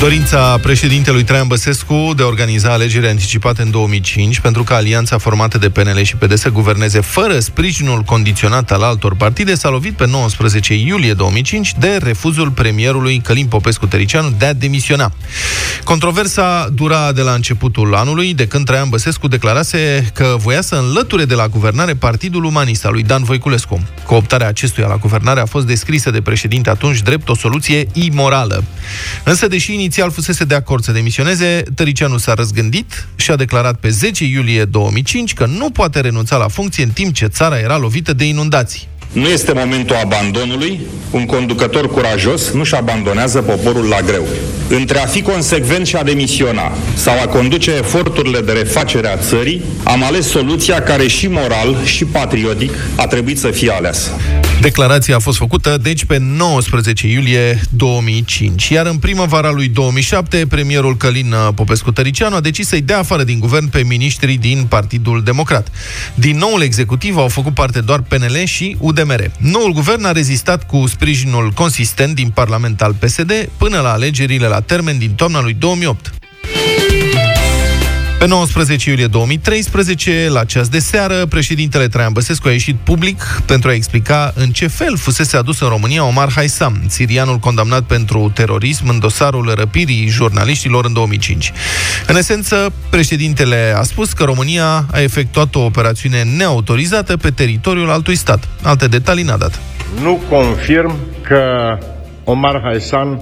Dorința președintelui Traian Băsescu de a organiza alegeri anticipate în 2005 pentru ca alianța formată de PNL și PD să guverneze fără sprijinul condiționat al altor partide s-a lovit pe 19 iulie 2005 de refuzul premierului Călim Popescu-Tăricianu de a demisiona. Controversa dura de la începutul anului, de când Traian Băsescu declarase că voia să înlăture de la guvernare Partidul Umanist al lui Dan Voiculescu. Cooptarea acestuia la guvernare a fost descrisă de președinte atunci drept o soluție imorală. Însă, deși inițial fusese de acord să demisioneze, Tăricianu s-a răzgândit și a declarat pe 10 iulie 2005 că nu poate renunța la funcție în timp ce țara era lovită de inundații. Nu este momentul abandonului. Un conducător curajos nu-și abandonează poporul la greu. Între a fi consecvent și a demisiona sau a conduce eforturile de refacere a țării, am ales soluția care și moral și patriotic a trebuit să fie aleasă. Declarația a fost făcută, deci, pe 19 iulie 2005. Iar în primăvara lui 2007, premierul Călin Popescu-Tăricianu a decis să-i dea afară din guvern pe miniștrii din Partidul Democrat. Din noul executiv au făcut parte doar PNL și UDMR. Noul guvern a rezistat cu sprijinul consistent din Parlament al PSD până la alegerile la termen din toamna lui 2008. Pe 19 iulie 2013, la ceas de seară, președintele Traian Băsescu a ieșit public pentru a explica în ce fel fusese adus în România Omar Haisam, sirianul condamnat pentru terorism în dosarul răpirii jurnaliștilor în 2005. În esență, președintele a spus că România a efectuat o operațiune neautorizată pe teritoriul altui stat. Alte detalii n-a dat. Nu confirm că Omar Haisan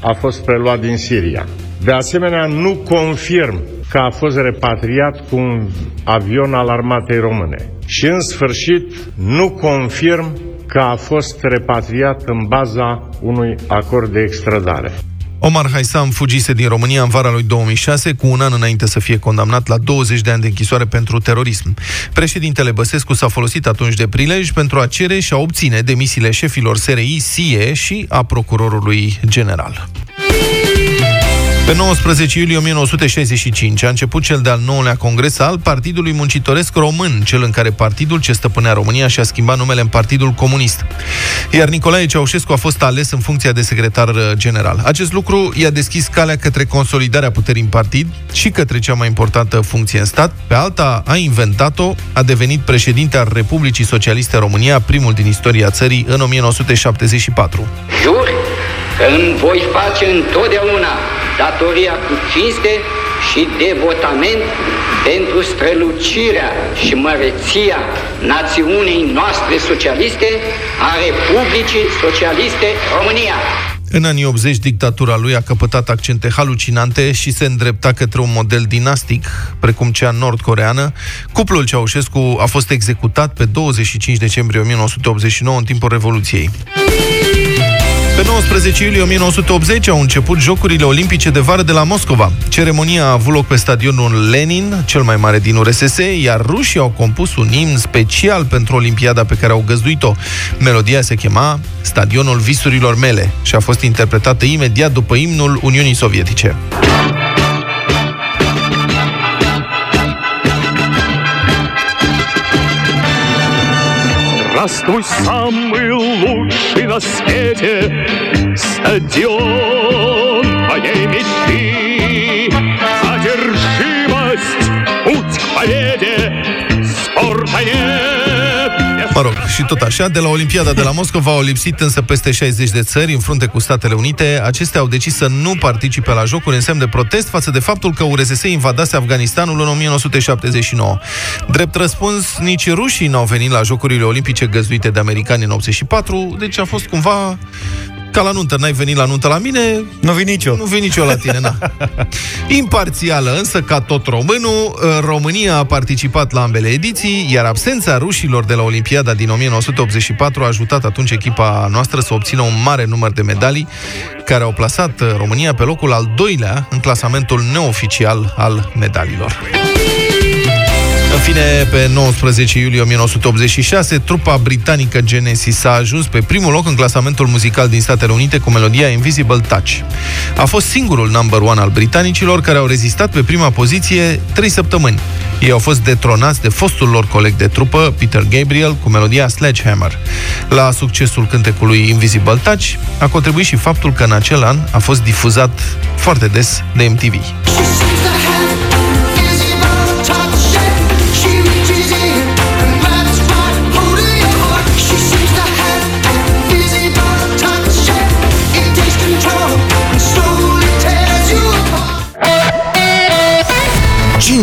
a fost preluat din Siria. De asemenea, nu confirm că a fost repatriat cu un avion al armatei române. Și în sfârșit, nu confirm că a fost repatriat în baza unui acord de extradare. Omar Haisam fugise din România în vara lui 2006, cu un an înainte să fie condamnat la 20 de ani de închisoare pentru terorism. Președintele Băsescu s-a folosit atunci de prilej pentru a cere și a obține demisiile șefilor SRI, SIE și a procurorului general. Pe 19 iulie 1965 a început cel de-al nouălea congres al Partidului Muncitoresc Român, cel în care partidul ce stăpânea România și-a schimbat numele în Partidul Comunist. Iar Nicolae Ceaușescu a fost ales în funcția de secretar uh, general. Acest lucru i-a deschis calea către consolidarea puterii în partid și către cea mai importantă funcție în stat. Pe alta a inventat-o, a devenit președinte al Republicii Socialiste România, primul din istoria țării, în 1974. Jur că îmi voi face întotdeauna datoria cu cinste și devotament pentru strălucirea și măreția națiunii noastre socialiste, a Republicii Socialiste România. În anii 80, dictatura lui a căpătat accente halucinante și se îndrepta către un model dinastic, precum cea nord-coreană. Cuplul Ceaușescu a fost executat pe 25 decembrie 1989 în timpul Revoluției. Pe 19 iulie 1980 au început Jocurile Olimpice de vară de la Moscova. Ceremonia a avut loc pe stadionul Lenin, cel mai mare din URSS, iar rușii au compus un imn special pentru Olimpiada pe care au găzduit-o. Melodia se chema Stadionul Visurilor mele și a fost interpretată imediat după imnul Uniunii Sovietice. Здравствуй, самый лучший на свете стадион моей мечты. Mă rog, și tot așa, de la Olimpiada de la Moscova au lipsit însă peste 60 de țări în frunte cu Statele Unite. Acestea au decis să nu participe la jocuri în semn de protest față de faptul că URSS invadase Afganistanul în 1979. Drept răspuns, nici rușii n-au venit la Jocurile Olimpice găzduite de americani în 84, deci a fost cumva ca la nuntă, n-ai venit la nuntă la mine, Nu vin nici eu. nu vin nici eu la tine, na. Imparțială, însă, ca tot românul, România a participat la ambele ediții, iar absența rușilor de la Olimpiada din 1984 a ajutat atunci echipa noastră să obțină un mare număr de medalii, care au plasat România pe locul al doilea în clasamentul neoficial al medalilor. În fine, pe 19 iulie 1986, trupa britanică Genesis a ajuns pe primul loc în clasamentul muzical din Statele Unite cu melodia Invisible Touch. A fost singurul number one al britanicilor care au rezistat pe prima poziție 3 săptămâni. Ei au fost detronați de fostul lor coleg de trupă, Peter Gabriel, cu melodia Sledgehammer. La succesul cântecului Invisible Touch a contribuit și faptul că în acel an a fost difuzat foarte des de MTV.